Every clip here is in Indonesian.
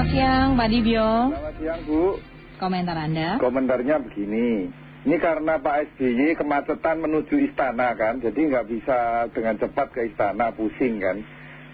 selamat siang Pak Dibyo. Selamat siang Bu. Komentar Anda? Komentarnya begini. Ini karena Pak SBY kemacetan menuju istana kan, jadi nggak bisa dengan cepat ke istana, pusing kan.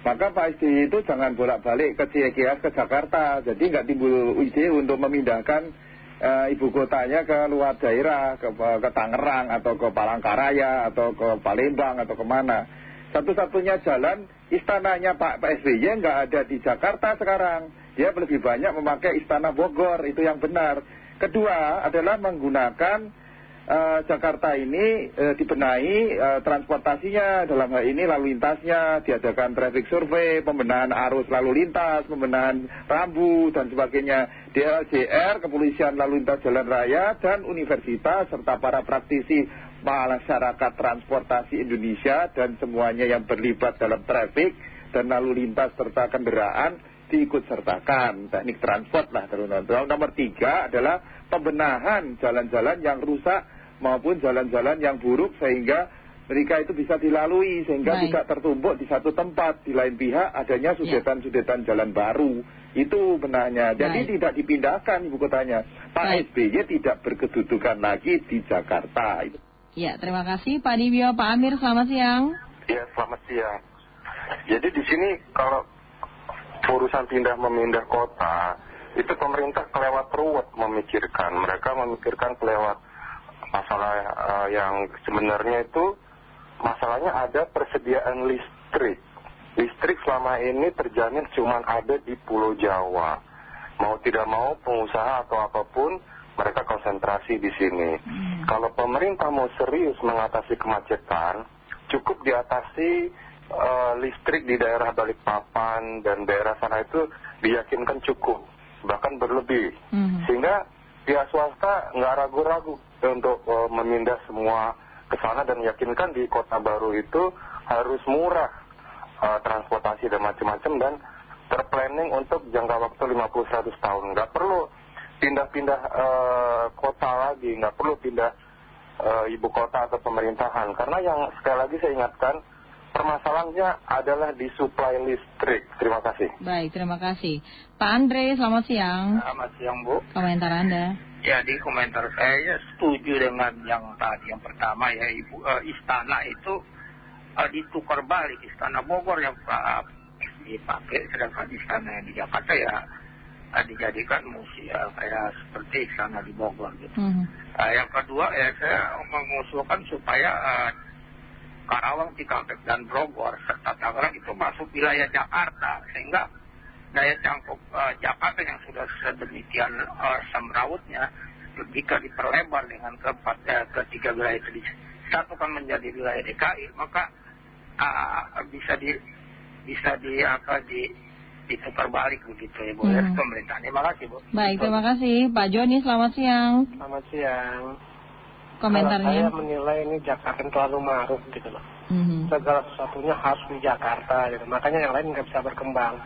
Maka Pak SBY itu jangan bolak-balik ke CIKS ke Jakarta, jadi nggak timbul ide untuk memindahkan uh, ibu kotanya ke luar daerah, ke, ke Tangerang atau ke Palangkaraya atau ke Palembang atau ke mana. Satu-satunya jalan istananya Pak, Pak SBY nggak ada di Jakarta sekarang. Dia lebih banyak memakai istana Bogor, itu yang benar. Kedua adalah menggunakan uh, Jakarta ini uh, dibenahi uh, transportasinya dalam hal ini lalu lintasnya, diadakan traffic survey, pembenahan arus lalu lintas, pembenahan rambu dan sebagainya. DLJR, Kepolisian Lalu Lintas Jalan Raya, dan Universitas serta para praktisi masyarakat transportasi Indonesia dan semuanya yang berlibat dalam traffic dan lalu lintas serta kendaraan diikut sertakan. Teknik transport lah terus nomor tiga adalah pembenahan jalan-jalan yang rusak maupun jalan-jalan yang buruk sehingga mereka itu bisa dilalui sehingga tidak tertumpuk di satu tempat. Di lain pihak adanya ya. sudetan-sudetan jalan baru. Itu benarnya. Jadi tidak dipindahkan ibu kotanya. Pak SBY tidak berkedudukan lagi di Jakarta. Ya terima kasih Pak Dibio Pak Amir. Selamat siang. Ya selamat siang. Jadi di sini kalau urusan pindah memindah kota itu pemerintah kelewat ruwet memikirkan. Mereka memikirkan kelewat masalah uh, yang sebenarnya itu masalahnya ada persediaan listrik. Listrik selama ini terjamin cuma ada di Pulau Jawa. Mau tidak mau pengusaha atau apa pun mereka konsentrasi di sini. Hmm. kalau pemerintah mau serius mengatasi kemacetan cukup diatasi listrik di daerah Balikpapan dan daerah sana itu diyakinkan cukup, bahkan berlebih. -hmm. Sehingga pihak swasta nggak ragu-ragu untuk uh, memindah semua ke sana dan yakinkan di kota baru itu harus murah uh, transportasi dan macam-macam dan terplanning untuk jangka waktu 50-100 tahun. Nggak perlu pindah-pindah uh, kota lagi, nggak perlu pindah uh, ibu kota atau pemerintahan. Karena yang sekali lagi saya ingatkan, permasalahannya adalah di supply listrik. Terima kasih. Baik, terima kasih. Pak Andre, selamat siang. Selamat siang, Bu. Komentar Anda. Ya, di komentar saya ya, setuju dengan yang tadi. Yang pertama ya, Ibu, uh, istana itu uh, ditukar balik. Istana Bogor yang uh, dipakai, sedangkan istana yang di Jakarta ya uh, dijadikan museum kayak seperti istana di Bogor gitu. -hmm. uh, yang kedua ya, saya mengusulkan supaya uh, Karawang, Cikampek, dan Bogor serta Tangerang itu masuk wilayah Jakarta sehingga daya cangkup uh, Jakarta yang sudah sedemikian uh, semrawutnya jika diperlebar dengan keempat uh, ketiga wilayah itu disatukan menjadi wilayah DKI maka uh, bisa di bisa di apa di ditukar balik begitu ya Bu hmm. pemerintah. Terima kasih Bu. Baik terima kasih Pak Joni selamat siang. Selamat siang komentarnya? Kalau saya menilai ini Jakarta terlalu maruf gitu loh. -hmm. Segala sesuatunya harus di Jakarta gitu. Makanya yang lain nggak bisa berkembang.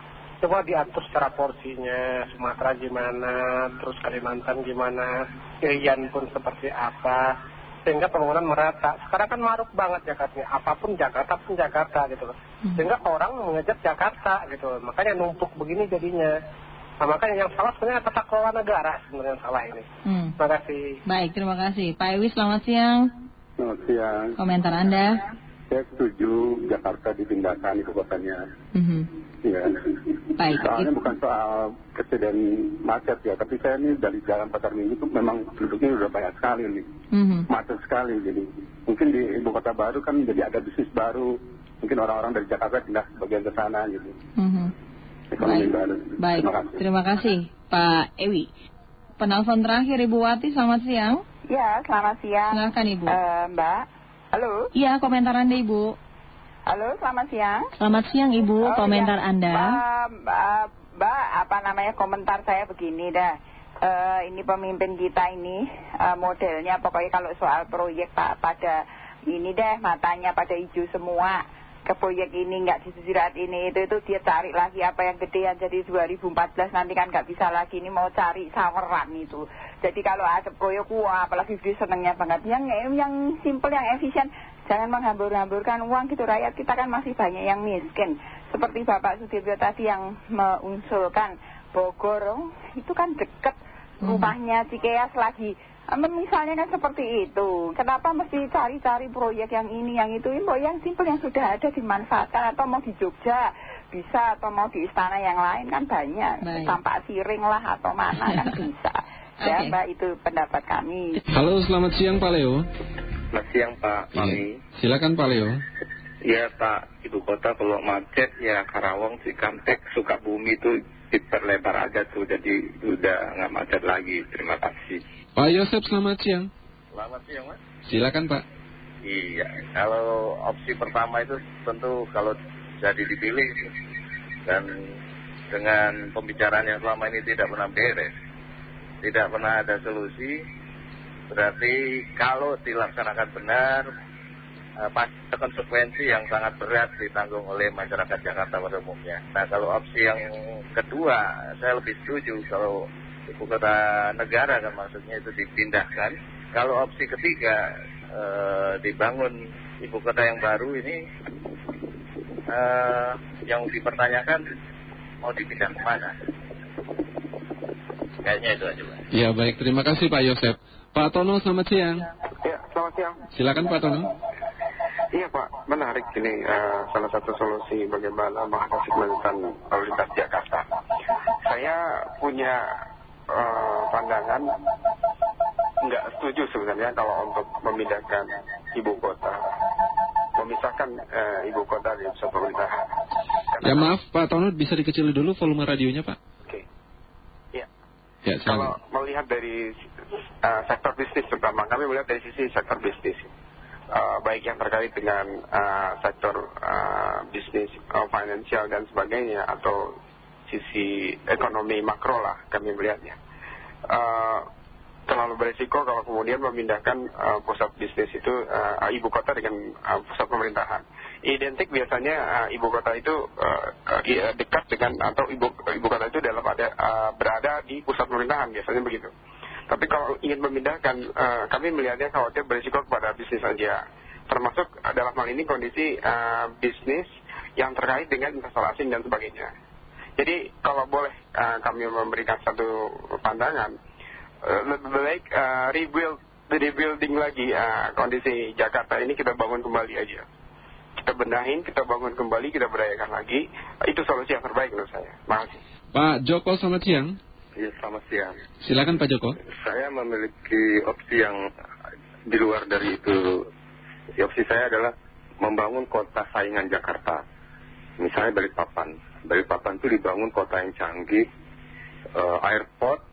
Coba diatur secara porsinya, Sumatera gimana, terus Kalimantan gimana, Irian pun seperti apa, sehingga pembangunan merata. Sekarang kan maruf banget Jakarta, apa pun Jakarta pun Jakarta gitu loh. -hmm. Sehingga orang mengejar Jakarta gitu, makanya numpuk begini jadinya. Nah, makanya yang salah sebenarnya tata kelola negara sebenarnya yang salah ini. Hmm. Terima kasih. Baik, terima kasih. Pak Ewi, selamat siang. Selamat siang. Komentar Anda? Saya setuju Jakarta dipindahkan ibu kotanya. -hmm. Ya. Baik. Soalnya bukan soal kejadian macet ya, tapi saya ini dari jalan pasar minggu itu memang penduduknya sudah banyak sekali nih. -hmm. Macet sekali jadi. Mungkin di ibu kota baru kan jadi ada bisnis baru. Mungkin orang-orang dari Jakarta pindah bagian ke sana gitu. -hmm Baik, Baik. Terima, kasih. terima kasih Pak Ewi. Penelpon terakhir Ibu Wati, selamat siang. Ya, selamat siang. Silakan Ibu. Uh, Mbak, halo. Iya, komentar Anda Ibu. Halo, selamat siang. Selamat siang Ibu, oh, komentar ya. Anda. Mbak, Mbak, apa namanya komentar saya begini dah. Uh, ini pemimpin kita ini uh, modelnya pokoknya kalau soal proyek Pak pada ini deh matanya pada hijau semua ke proyek ini nggak saat ini. Itu itu dia cari lagi apa yang gedean jadi 2014 nanti kan nggak bisa lagi. Ini mau cari saweran itu. Jadi kalau ada proyek wah apalagi dia senengnya banget. Yang yang simple yang efisien jangan menghambur-hamburkan uang gitu. Rakyat kita kan masih banyak yang miskin. Seperti Bapak Sudirjo tadi yang mengusulkan Bogor, itu kan deket hmm. rumahnya Cikeas lagi. Misalnya kan seperti itu. Kenapa mesti cari-cari proyek yang ini, yang itu? Ini yang simpel yang sudah ada dimanfaatkan atau mau di Jogja bisa atau mau di istana yang lain kan banyak. Baik. Tampak siring lah atau mana kan bisa. Ya okay. Mbak itu pendapat kami. Halo selamat siang Pak Leo. Selamat siang Pak iya. Mami. Silakan Pak Leo. Ya Pak, ibu kota kalau macet ya Karawang, Cikampek, Sukabumi itu diperlebar aja tuh jadi udah nggak macet lagi. Terima kasih. Pak Yosep selamat siang. Selamat siang Mas. Silakan Pak. Iya, kalau opsi pertama itu tentu kalau jadi dipilih dan dengan pembicaraan yang selama ini tidak pernah beres, tidak pernah ada solusi, berarti kalau dilaksanakan benar uh, pasti konsekuensi yang sangat berat ditanggung oleh masyarakat Jakarta pada umumnya. Nah kalau opsi yang kedua, saya lebih setuju kalau ibu kota negara kan maksudnya itu dipindahkan. Kalau opsi ketiga uh, dibangun ibu kota yang baru ini uh, yang dipertanyakan mau dipindah ke mana? Kayaknya itu aja Pak. Ya baik, terima kasih Pak Yosep. Pak Tono selamat siang. Ya, selamat siang. Silakan Pak Tono. Iya Pak, menarik ini uh, salah satu solusi bagaimana mengatasi kemacetan lalu lintas Jakarta. Saya punya uh, pandangan nggak setuju sebenarnya kalau untuk memindahkan ibu kota, memisahkan uh, ibu kota dari pusat pemerintahan. Ya maaf Pak Tono bisa dikecil dulu volume radionya Pak. Oke. Iya. Ya, kalau melihat dari uh, sektor bisnis terutama, kami melihat dari sisi sektor bisnis uh, baik yang terkait dengan uh, sektor uh, bisnis, uh, finansial dan sebagainya atau sisi ekonomi makro lah kami melihatnya. Uh, terlalu beresiko kalau kemudian memindahkan uh, pusat bisnis itu uh, ibu kota dengan pusat pemerintahan. Identik biasanya ibu kota itu dekat dengan atau ibu, ibu kota itu dalam ada, berada di pusat pemerintahan biasanya begitu. Tapi kalau ingin memindahkan, kami melihatnya khawatir berisiko kepada bisnis saja. Termasuk dalam hal ini kondisi bisnis yang terkait dengan investor asing dan sebagainya. Jadi kalau boleh uh, kami memberikan satu pandangan, uh, lebih baik uh, rebuild, rebuilding lagi uh, kondisi Jakarta ini kita bangun kembali aja. Kita benahin, kita bangun kembali, kita berdayakan lagi. Itu solusi yang terbaik menurut saya. Makasih. Pak Joko, selamat siang. Ya, selamat siang. Silakan Pak Joko. Saya memiliki opsi yang di luar dari itu. Opsi saya adalah membangun kota saingan Jakarta. Misalnya Balikpapan. Balikpapan itu dibangun kota yang canggih. Uh, airport,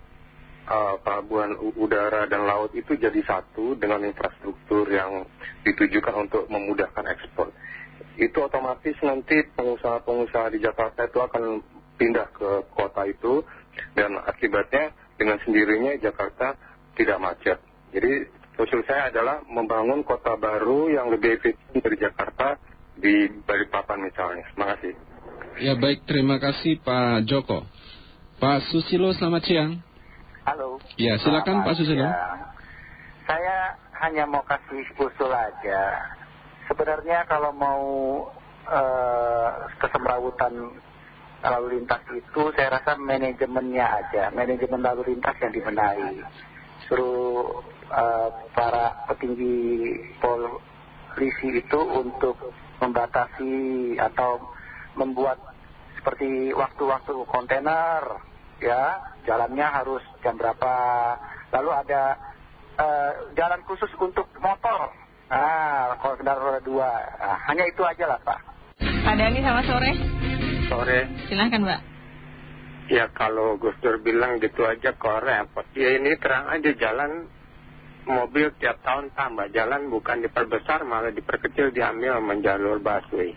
uh, pelabuhan udara dan laut itu jadi satu dengan infrastruktur yang ditujukan untuk memudahkan ekspor. Itu otomatis nanti pengusaha-pengusaha di Jakarta itu akan pindah ke kota itu dan akibatnya dengan sendirinya Jakarta tidak macet. Jadi usul saya adalah membangun kota baru yang lebih efisien dari Jakarta di Balikpapan misalnya. Terima kasih. Ya baik, terima kasih Pak Joko. Pak Susilo, selamat siang. Halo. Ya, silakan Pak Susilo. Saya hanya mau kasih usul aja. Sebenarnya kalau mau uh, kesemrawutan lalu lintas itu saya rasa manajemennya aja, manajemen lalu lintas yang dibenahi. Suruh uh, para petinggi polisi itu untuk membatasi atau membuat seperti waktu-waktu kontainer, ya jalannya harus jam berapa. Lalu ada uh, jalan khusus untuk motor. Nah, kalau kendaraan roda dua. Nah, hanya itu aja lah Pak. Pak Dani, selamat sore sore. Silahkan Mbak. Ya kalau Gus Dur bilang gitu aja kok repot. Ya ini terang aja jalan mobil tiap tahun tambah. Jalan bukan diperbesar malah diperkecil diambil menjalur busway.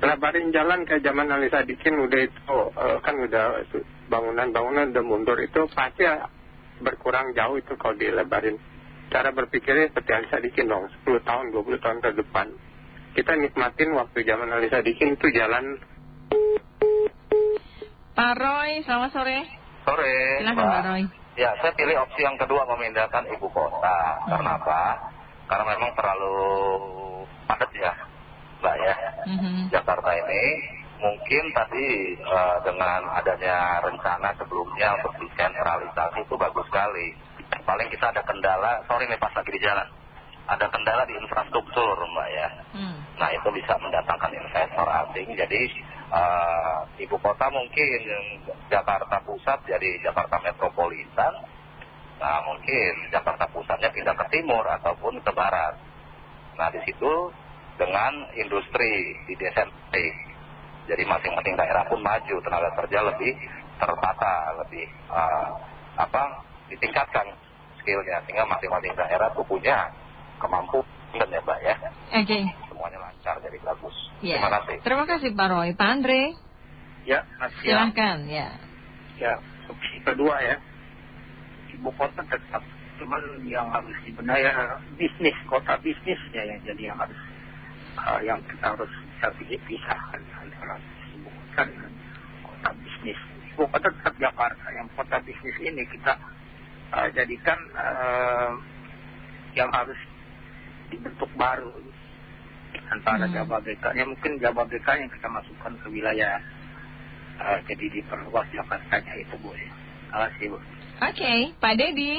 Lebarin jalan kayak zaman Alisa Dikin udah itu uh, kan udah bangunan-bangunan udah mundur itu pasti berkurang jauh itu kalau dilebarin. Cara berpikirnya seperti Alisa Dikin dong 10 tahun 20 tahun ke depan. Kita nikmatin waktu zaman Alisa Dikin itu jalan Pak Roy, selamat sore. Sore. Silakan Pak Roy. Ya, saya pilih opsi yang kedua memindahkan ibu kota. Hmm. Karena apa? Karena memang terlalu padat ya, Mbak ya. -hmm. Jakarta ini. mungkin tadi uh, dengan adanya rencana sebelumnya untuk desentralisasi itu bagus sekali. Paling kita ada kendala, sorry nih pas lagi di jalan, ada kendala di infrastruktur mbak ya. Hmm. Nah itu bisa mendatangkan investor asing. Jadi uh, ibu kota mungkin Jakarta Pusat jadi Jakarta Metropolitan. Nah mungkin Jakarta Pusatnya pindah ke timur ataupun ke barat. Nah di situ dengan industri di desentralisasi jadi masing-masing daerah pun maju, tenaga kerja lebih tertata, lebih uh, apa ditingkatkan skillnya sehingga masing-masing daerah tuh punya kemampuan ya Mbak ya. Oke. Semuanya lancar jadi bagus. Ya. Terima kasih. Terima kasih Pak Roy. Pak Andre. Ya, masih. Silakan ya. Ya, opsi kedua ya. Ibu kota tetap cuman yang harus dibenahi ya, bisnis kota bisnisnya yang jadi yang harus uh, yang kita harus bisa pisahkan antara ibu kota dengan kota bisnis. Ibu kota tetap Jakarta, yang kota bisnis ini kita uh, jadikan uh, yang harus dibentuk baru antara hmm. Jababeka. Ya mungkin Jababeka yang kita masukkan ke wilayah uh, jadi diperluas Jakartanya itu Bu. Ya. Terima kasih Bu. Oke, okay. Pak Dedi.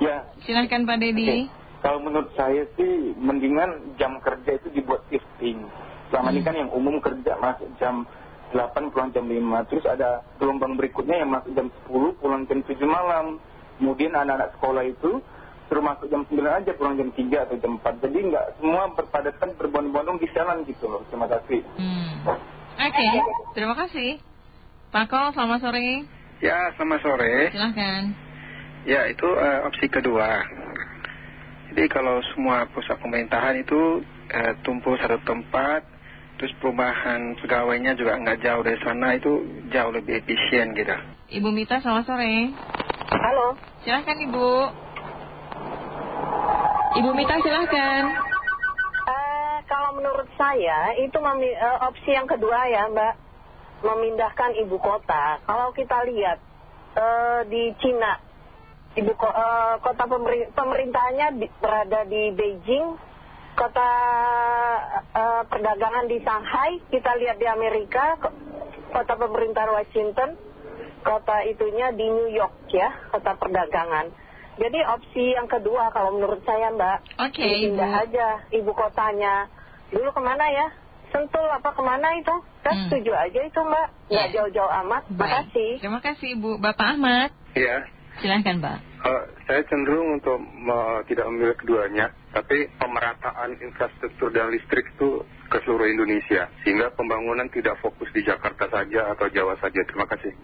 Ya. Silahkan Pak Dedi. Okay. Kalau menurut saya sih mendingan jam kerja itu dibuat shifting. Selama hmm. ini kan yang umum kerja masuk jam 8 pulang jam 5. Terus ada gelombang berikutnya yang masuk jam 10 pulang jam 7 malam. Kemudian anak-anak sekolah itu suruh masuk jam 9 aja pulang jam 3 atau jam 4. Jadi nggak semua berpadatan berbondong-bondong di jalan gitu loh. Terima kasih. Hmm. Oke, okay. terima kasih. Pak Ko, selamat sore. Ya, selamat sore. Silahkan. Ya, itu uh, opsi kedua. Jadi kalau semua pusat pemerintahan itu eh, tumpu satu tempat, terus perubahan pegawainya juga nggak jauh dari sana, itu jauh lebih efisien gitu. Ibu Mita, selamat sore. Halo. Silahkan Ibu. Ibu Mita, silahkan. Uh, kalau menurut saya, itu uh, opsi yang kedua ya Mbak, memindahkan ibu kota. Kalau kita lihat uh, di Cina, ibu uh, kota pemer pemerintahnya berada di Beijing, kota uh, perdagangan di Shanghai, kita lihat di Amerika, kota pemerintah Washington, kota itunya di New York ya, kota perdagangan. Jadi opsi yang kedua kalau menurut saya Mbak, Oke, okay, pindah aja ibu kotanya. Dulu ke mana ya? Sentul apa ke mana itu? Saya hmm. setuju aja itu Mbak, nggak yeah. jauh-jauh amat. Terima kasih. Terima kasih Ibu. Bapak Ahmad. Iya. Silahkan Pak. Uh, saya cenderung untuk uh, tidak memilih keduanya, tapi pemerataan infrastruktur dan listrik itu ke seluruh Indonesia, sehingga pembangunan tidak fokus di Jakarta saja atau Jawa saja. Terima kasih.